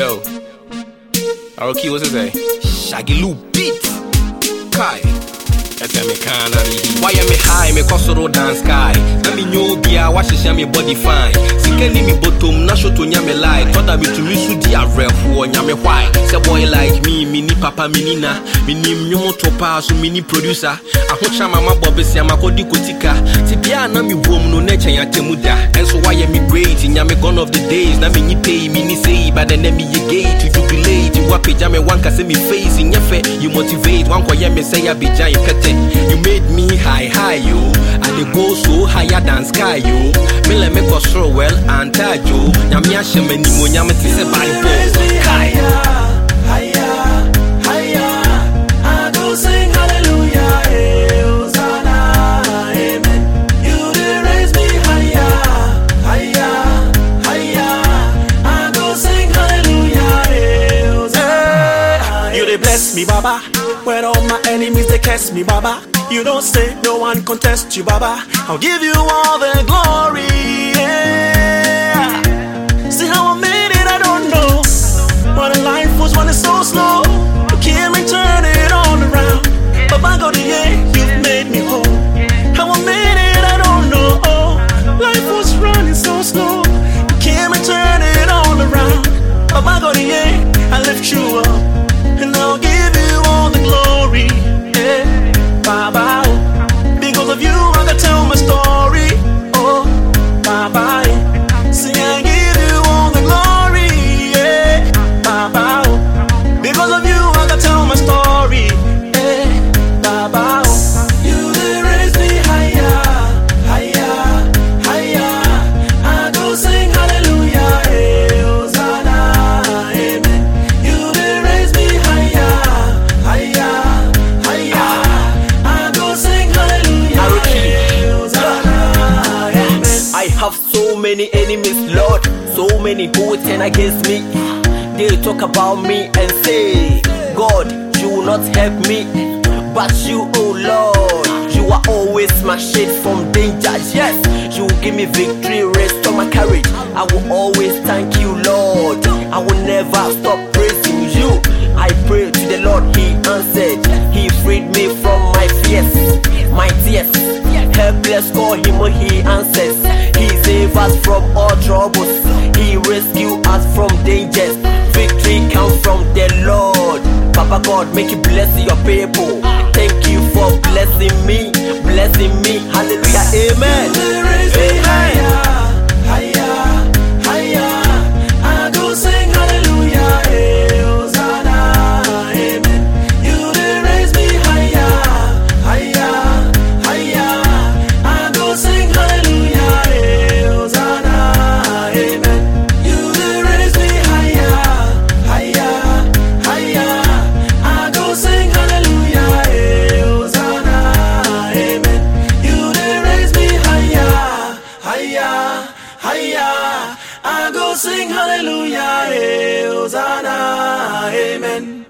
Yo. Aroki, what's it say? Shaggy Lou beat. Kai. Jaja me can't Why am I high? Me cross road and sky. Na me nyobi a wash me body fine. Sika ni me bottom na show to nyame light. Thought I be to me su di arefo nyame why. Say boy like me, me ni papa me ni na. Me ni nyomo to pa so me ni producer. Ahocha mama bobe si amakodi kotika. Ti bia na me bom no na chan atemu da. Enso why am me great? Nyame gone of the days. Na me ni pay me ni say but then me you gate to jubilate. Woapagya me wanka sɛ me face nyɛ fɛ you motivate wankɔyɛ me sɛ yɛabɛgya yɛ pɛtɛ You made me high, high, yo. I dey go so higher than sky, yo. Me let me go so well and tag, yo. Nyame ahyɛ m'anim, onyame te sɛ Bible. Me, Baba. When all my enemies they curse me, Baba. You don't say no one contest you, Baba. I'll give you all the glory. Yeah. See how I made it, I don't know. But the life was running so slow. You came and turned it all around. Baba God, yeah, you've made me whole. How I made it, I don't know. Oh, life was running so slow. Many enemies, Lord. So many who turn against me. They talk about me and say, God, you will not help me. But you, oh Lord, you are always my shade from danger. Yes, you will give me victory, restore my courage. I will always thank you, Lord. I will never stop amen. Sing hallelujah, eh, Hosanna, amen.